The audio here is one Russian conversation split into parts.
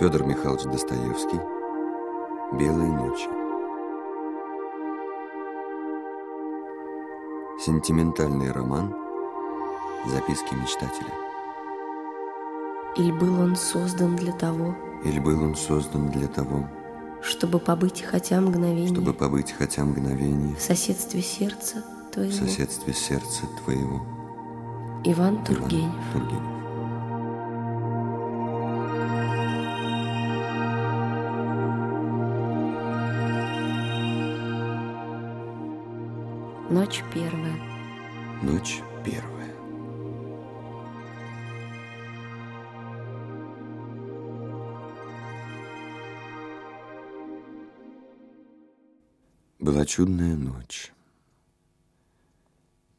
Федор Михайлович Достоевский «Белые ночи» Сентиментальный роман Записки мечтателя Или был он создан для того, Или был он создан для того, чтобы побыть хотя мгновение чтобы побыть хотя мгновение в соседстве сердца в твоего? соседстве сердца твоего. Иван Иван Тургенев. Ночь первая. Ночь первая. Была чудная ночь.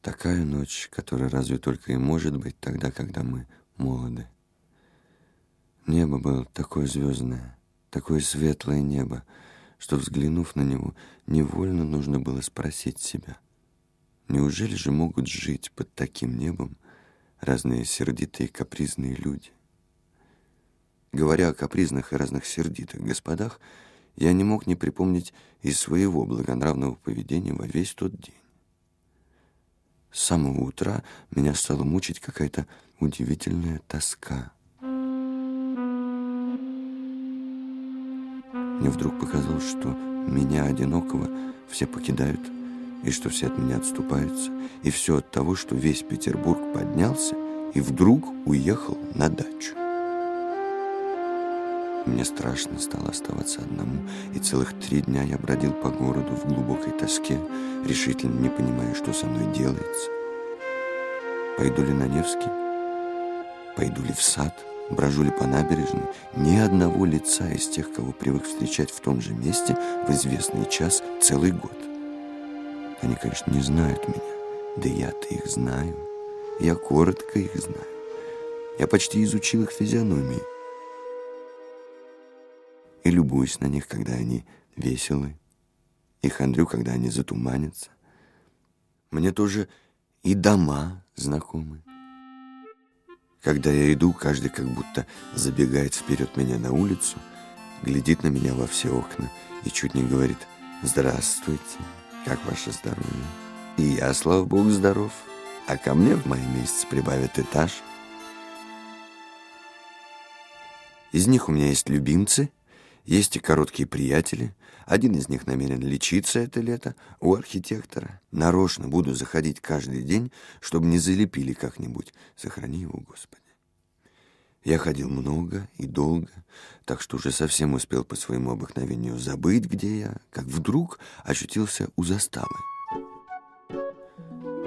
Такая ночь, которая разве только и может быть тогда, когда мы молоды. Небо было такое звездное, такое светлое небо, что, взглянув на него, невольно нужно было спросить себя, неужели же могут жить под таким небом разные сердитые капризные люди? Говоря о капризных и разных сердитых господах, я не мог не припомнить и своего благонравного поведения во весь тот день. С самого утра меня стала мучить какая-то удивительная тоска. Мне вдруг показалось, что меня одинокого все покидают, и что все от меня отступаются, и все от того, что весь Петербург поднялся и вдруг уехал на дачу. Мне страшно стало оставаться одному, и целых три дня я бродил по городу в глубокой тоске, решительно не понимая, что со мной делается. Пойду ли на Невский? Пойду ли в сад? Брожу ли по набережной? Ни одного лица из тех, кого привык встречать в том же месте в известный час целый год. Они, конечно, не знают меня, да я-то их знаю. Я коротко их знаю. Я почти изучил их физиономии и любуюсь на них, когда они веселы, и хандрю, когда они затуманятся. Мне тоже и дома знакомы. Когда я иду, каждый как будто забегает вперед меня на улицу, глядит на меня во все окна и чуть не говорит «Здравствуйте, как ваше здоровье?» И я, слава богу, здоров, а ко мне в мае месяц прибавят этаж. Из них у меня есть любимцы — есть и короткие приятели. Один из них намерен лечиться это лето у архитектора. Нарочно буду заходить каждый день, чтобы не залепили как-нибудь. Сохрани его, Господи. Я ходил много и долго, так что уже совсем успел по своему обыкновению забыть, где я, как вдруг очутился у заставы.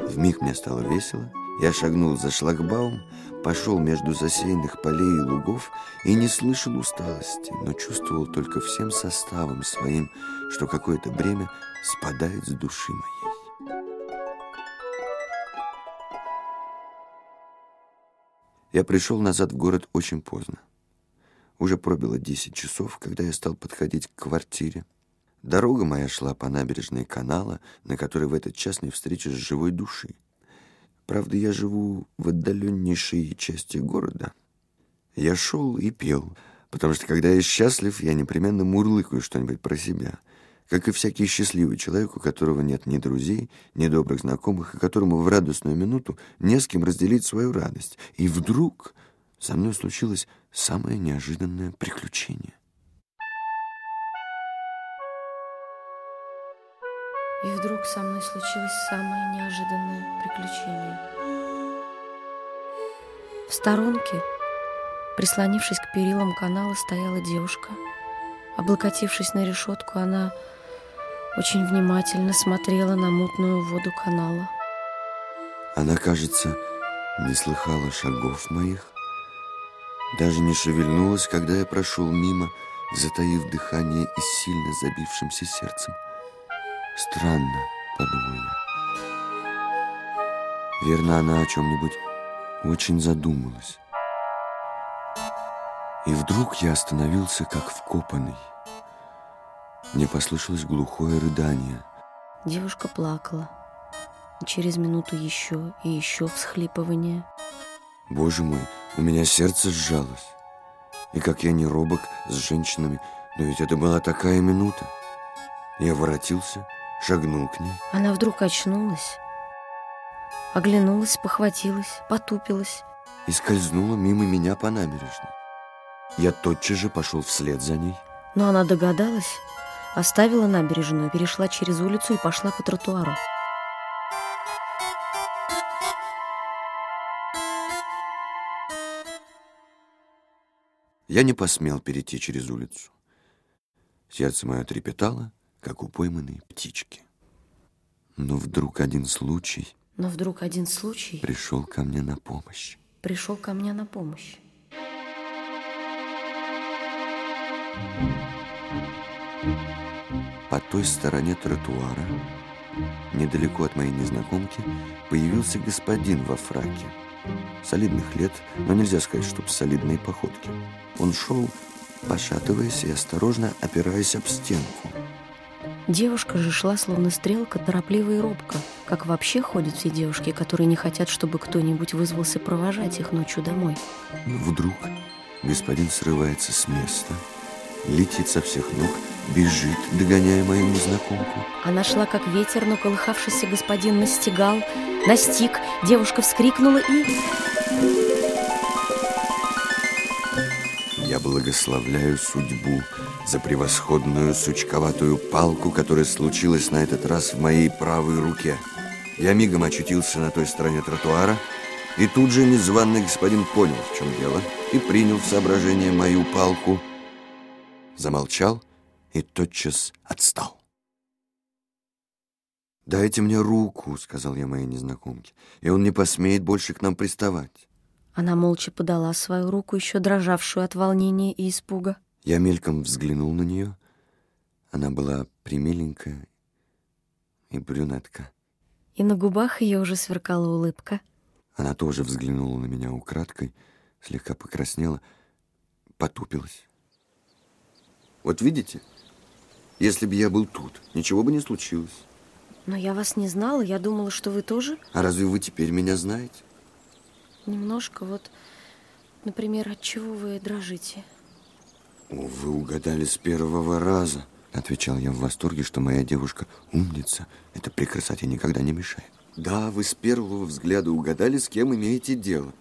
Вмиг мне стало весело, я шагнул за шлагбаум, пошел между засеянных полей и лугов и не слышал усталости, но чувствовал только всем составом своим, что какое-то бремя спадает с души моей. Я пришел назад в город очень поздно. Уже пробило десять часов, когда я стал подходить к квартире. Дорога моя шла по набережной канала, на которой в этот час не встретишь живой души. Правда, я живу в отдаленнейшей части города. Я шел и пел, потому что, когда я счастлив, я непременно мурлыкаю что-нибудь про себя, как и всякий счастливый человек, у которого нет ни друзей, ни добрых знакомых, и которому в радостную минуту не с кем разделить свою радость. И вдруг со мной случилось самое неожиданное приключение. И вдруг со мной случилось самое неожиданное приключение. В сторонке, прислонившись к перилам канала, стояла девушка. Облокотившись на решетку, она очень внимательно смотрела на мутную воду канала. Она, кажется, не слыхала шагов моих, даже не шевельнулась, когда я прошел мимо, затаив дыхание и сильно забившимся сердцем. Странно, подумал я. Верно, она о чем-нибудь очень задумалась. И вдруг я остановился, как вкопанный. Мне послышалось глухое рыдание. Девушка плакала. И через минуту еще и еще всхлипывание. Боже мой, у меня сердце сжалось. И как я не робок с женщинами, но ведь это была такая минута. Я воротился, шагнул к ней. Она вдруг очнулась, оглянулась, похватилась, потупилась. И скользнула мимо меня по набережной. Я тотчас же пошел вслед за ней. Но она догадалась, оставила набережную, перешла через улицу и пошла по тротуару. Я не посмел перейти через улицу. Сердце мое трепетало, как у пойманной птички. Но вдруг один случай... Но вдруг один случай... Пришел ко мне на помощь. Пришел ко мне на помощь. По той стороне тротуара, недалеко от моей незнакомки, появился господин во фраке. Солидных лет, но нельзя сказать, чтоб солидные походки. Он шел, пошатываясь и осторожно опираясь об стенку. Девушка же шла, словно стрелка, торопливо и робко, как вообще ходят все девушки, которые не хотят, чтобы кто-нибудь вызвался провожать их ночью домой. Но вдруг господин срывается с места, летит со всех ног, бежит, догоняя мою незнакомку. Она шла, как ветер, но колыхавшийся господин настигал, настиг, девушка вскрикнула и... Я благословляю судьбу за превосходную сучковатую палку, которая случилась на этот раз в моей правой руке. Я мигом очутился на той стороне тротуара, и тут же незваный господин понял, в чем дело, и принял в соображение мою палку, замолчал и тотчас отстал. «Дайте мне руку», — сказал я моей незнакомке, «и он не посмеет больше к нам приставать». Она молча подала свою руку, еще дрожавшую от волнения и испуга. Я мельком взглянул на нее. Она была примиленькая и брюнетка. И на губах ее уже сверкала улыбка. Она тоже взглянула на меня украдкой, слегка покраснела, потупилась. Вот видите, если бы я был тут, ничего бы не случилось. Но я вас не знала, я думала, что вы тоже... А разве вы теперь меня знаете? Немножко вот, например, от чего вы дрожите? О, вы угадали с первого раза. Отвечал я в восторге, что моя девушка умница. Это при красоте никогда не мешает. Да, вы с первого взгляда угадали, с кем имеете дело.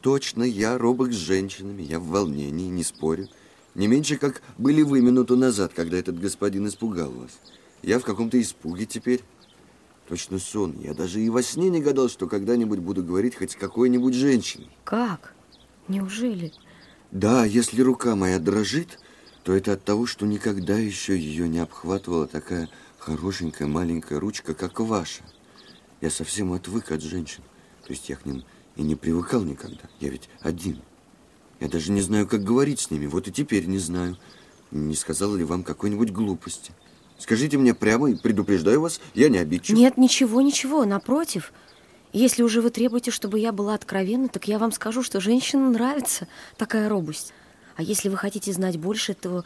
Точно, я робок с женщинами, я в волнении, не спорю. Не меньше, как были вы минуту назад, когда этот господин испугал вас. Я в каком-то испуге теперь. Точно сон. Я даже и во сне не гадал, что когда-нибудь буду говорить хоть с какой-нибудь женщиной. Как? Неужели? Да, если рука моя дрожит, то это от того, что никогда еще ее не обхватывала такая хорошенькая маленькая ручка, как ваша. Я совсем отвык от женщин. То есть я к ним и не привыкал никогда. Я ведь один. Я даже не знаю, как говорить с ними. Вот и теперь не знаю. Не сказала ли вам какой-нибудь глупости? Скажите мне прямо и предупреждаю вас, я не обидчив. Нет, ничего, ничего, напротив. Если уже вы требуете, чтобы я была откровенна, так я вам скажу, что женщинам нравится такая робость. А если вы хотите знать больше, то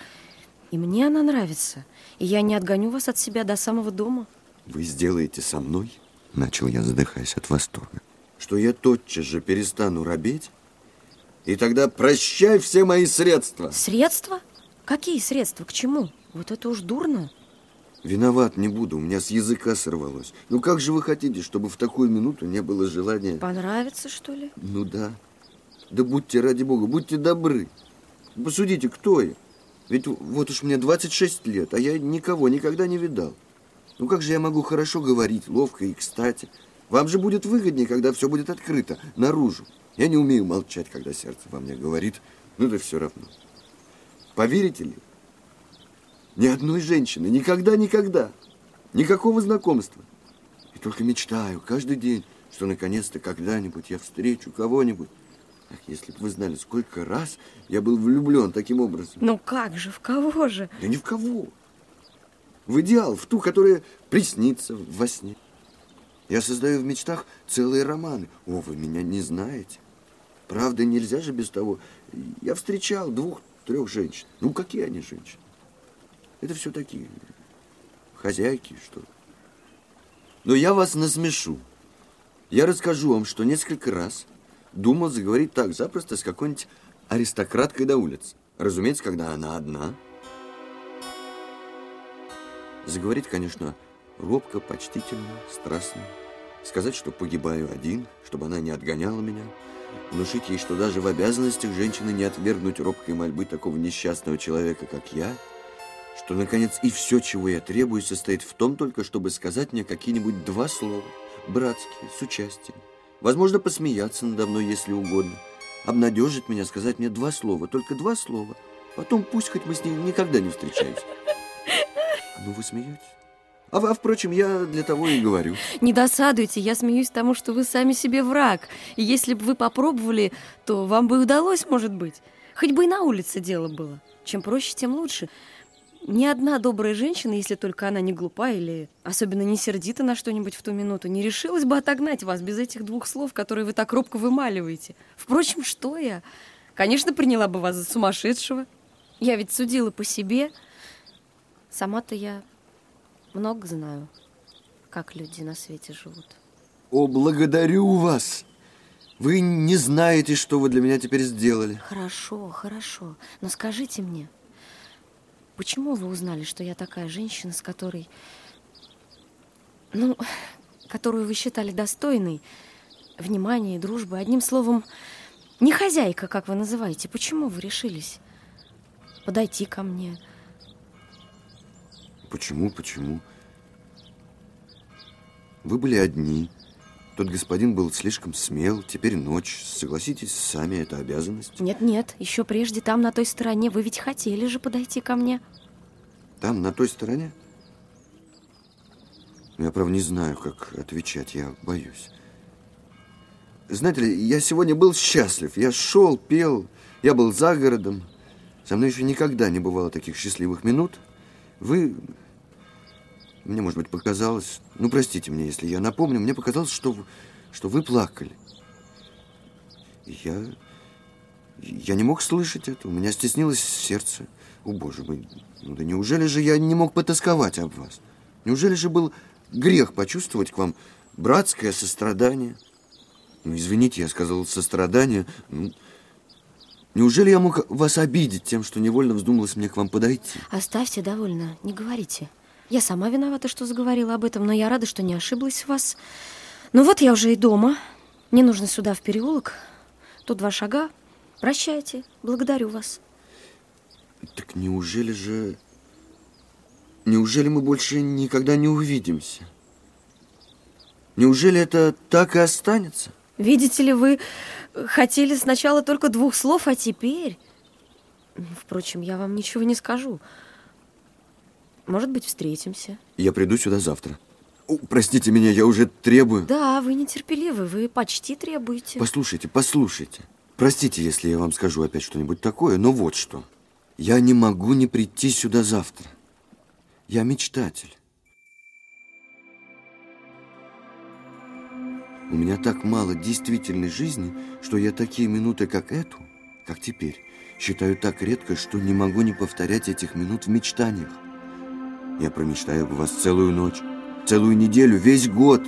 и мне она нравится. И я не отгоню вас от себя до самого дома. Вы сделаете со мной, начал я, задыхаясь от восторга, что я тотчас же перестану робеть, и тогда прощай все мои средства. Средства? Какие средства? К чему? Вот это уж дурно. Виноват не буду, у меня с языка сорвалось. Ну как же вы хотите, чтобы в такую минуту не было желания... Понравится, что ли? Ну да. Да будьте, ради бога, будьте добры. Посудите, кто я? Ведь вот уж мне 26 лет, а я никого никогда не видал. Ну как же я могу хорошо говорить, ловко и кстати? Вам же будет выгоднее, когда все будет открыто, наружу. Я не умею молчать, когда сердце во мне говорит, ну да все равно. Поверите ли, ни одной женщины. Никогда-никогда. Никакого знакомства. И только мечтаю каждый день, что наконец-то когда-нибудь я встречу кого-нибудь. Ах, если бы вы знали, сколько раз я был влюблен таким образом. Ну как же, в кого же? Да ни в кого. В идеал, в ту, которая приснится во сне. Я создаю в мечтах целые романы. О, вы меня не знаете. Правда, нельзя же без того. Я встречал двух-трех женщин. Ну, какие они женщины? Это все такие хозяйки, что Но я вас насмешу. Я расскажу вам, что несколько раз думал заговорить так запросто с какой-нибудь аристократкой до улиц. Разумеется, когда она одна. Заговорить, конечно, робко, почтительно, страстно. Сказать, что погибаю один, чтобы она не отгоняла меня. Внушить ей, что даже в обязанностях женщины не отвергнуть робкой мольбы такого несчастного человека, как я. Что, наконец, и все, чего я требую, состоит в том только, чтобы сказать мне какие-нибудь два слова, братские, с участием. Возможно, посмеяться надо мной, если угодно. Обнадежить меня, сказать мне два слова, только два слова. Потом пусть хоть мы с ней никогда не встречаемся. Ну, вы смеетесь? А, а, впрочем, я для того и говорю. Не досадуйте, я смеюсь тому, что вы сами себе враг. И если бы вы попробовали, то вам бы удалось, может быть. Хоть бы и на улице дело было. Чем проще, тем лучше. Ни одна добрая женщина, если только она не глупа или особенно не сердита на что-нибудь в ту минуту, не решилась бы отогнать вас без этих двух слов, которые вы так робко вымаливаете. Впрочем, что я? Конечно, приняла бы вас за сумасшедшего. Я ведь судила по себе. Сама-то я много знаю, как люди на свете живут. О, благодарю вас! Вы не знаете, что вы для меня теперь сделали. Хорошо, хорошо. Но скажите мне, почему вы узнали, что я такая женщина, с которой... Ну, которую вы считали достойной внимания и дружбы? Одним словом, не хозяйка, как вы называете. Почему вы решились подойти ко мне, Почему, почему? Вы были одни. Тот господин был слишком смел. Теперь ночь. Согласитесь, сами это обязанность. Нет, нет. Еще прежде там, на той стороне, вы ведь хотели же подойти ко мне. Там, на той стороне? Я, правда, не знаю, как отвечать. Я боюсь. Знаете ли, я сегодня был счастлив. Я шел, пел. Я был за городом. Со мной еще никогда не бывало таких счастливых минут. Вы мне, может быть, показалось... Ну, простите меня, если я напомню. Мне показалось, что, что вы плакали. Я... Я не мог слышать это. У меня стеснилось сердце. О, боже мой, ну да неужели же я не мог потасковать об вас? Неужели же был грех почувствовать к вам братское сострадание? Ну, извините, я сказал сострадание. Ну, неужели я мог вас обидеть тем, что невольно вздумалось мне к вам подойти? Оставьте довольно, не говорите. Я сама виновата, что заговорила об этом, но я рада, что не ошиблась в вас. Ну вот я уже и дома. Мне нужно сюда, в переулок. Тут два шага. Прощайте. Благодарю вас. Так неужели же... Неужели мы больше никогда не увидимся? Неужели это так и останется? Видите ли, вы хотели сначала только двух слов, а теперь... Впрочем, я вам ничего не скажу. Может быть, встретимся. Я приду сюда завтра. О, простите меня, я уже требую. Да, вы нетерпеливы, вы почти требуете. Послушайте, послушайте. Простите, если я вам скажу опять что-нибудь такое, но вот что. Я не могу не прийти сюда завтра. Я мечтатель. У меня так мало действительной жизни, что я такие минуты, как эту, как теперь, считаю так редко, что не могу не повторять этих минут в мечтаниях. Я промечтаю об вас целую ночь, целую неделю, весь год.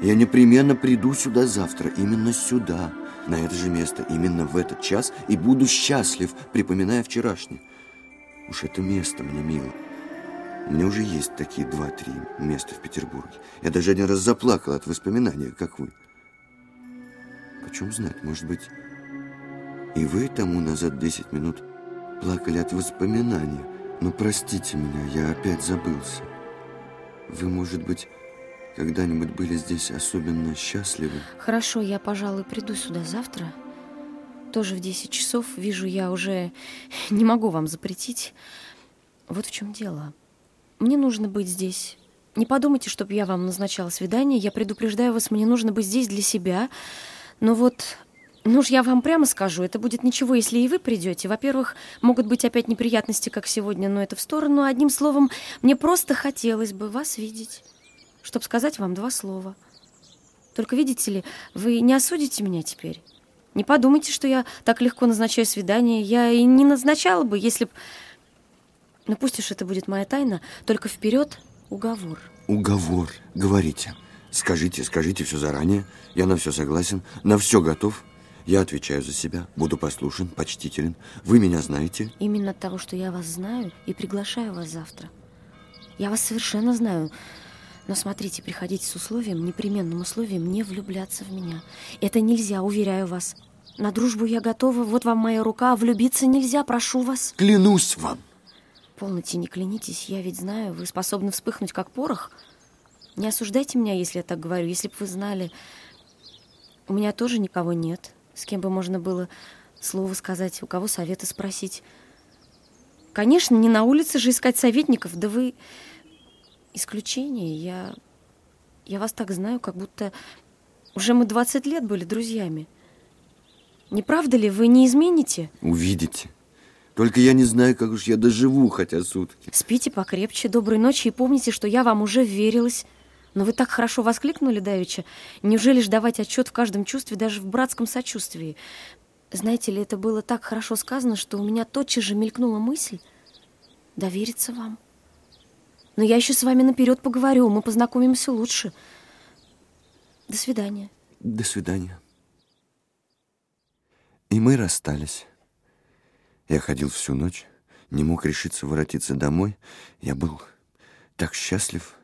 Я непременно приду сюда завтра, именно сюда, на это же место, именно в этот час, и буду счастлив, припоминая вчерашнее. Уж это место мне мило. Меня уже есть такие два-три места в Петербурге. Я даже один раз заплакал от воспоминания, как вы. Почем знать, может быть, и вы тому назад 10 минут плакали от воспоминания, но простите меня, я опять забылся. Вы, может быть, когда-нибудь были здесь особенно счастливы? Хорошо, я, пожалуй, приду сюда завтра. Тоже в 10 часов. Вижу, я уже не могу вам запретить. Вот в чем дело. Мне нужно быть здесь. Не подумайте, чтобы я вам назначала свидание. Я предупреждаю вас, мне нужно быть здесь для себя. Но вот ну уж я вам прямо скажу, это будет ничего, если и вы придете. Во-первых, могут быть опять неприятности, как сегодня, но это в сторону. Одним словом, мне просто хотелось бы вас видеть, чтобы сказать вам два слова. Только видите ли, вы не осудите меня теперь. Не подумайте, что я так легко назначаю свидание. Я и не назначала бы, если б... Ну пусть уж это будет моя тайна, только вперед уговор. Уговор, говорите. Скажите, скажите все заранее. Я на все согласен, на все готов. Я отвечаю за себя, буду послушен, почтителен. Вы меня знаете. Именно от того, что я вас знаю и приглашаю вас завтра. Я вас совершенно знаю. Но смотрите, приходите с условием, непременным условием, не влюбляться в меня. Это нельзя, уверяю вас. На дружбу я готова, вот вам моя рука, а влюбиться нельзя, прошу вас. Клянусь вам. Полноте, не клянитесь, я ведь знаю, вы способны вспыхнуть, как порох. Не осуждайте меня, если я так говорю. Если бы вы знали, у меня тоже никого нет, с кем бы можно было слово сказать, у кого совета спросить. Конечно, не на улице же искать советников, да вы исключение. Я, я вас так знаю, как будто уже мы 20 лет были друзьями. Не правда ли, вы не измените? Увидите. Только я не знаю, как уж я доживу хотя сутки. Спите покрепче, доброй ночи и помните, что я вам уже верилась. Но вы так хорошо воскликнули, Давича. Неужели ж давать отчет в каждом чувстве, даже в братском сочувствии? Знаете ли, это было так хорошо сказано, что у меня тотчас же мелькнула мысль довериться вам. Но я еще с вами наперед поговорю, мы познакомимся лучше. До свидания. До свидания. И мы расстались. Я ходил всю ночь, не мог решиться воротиться домой. Я был так счастлив.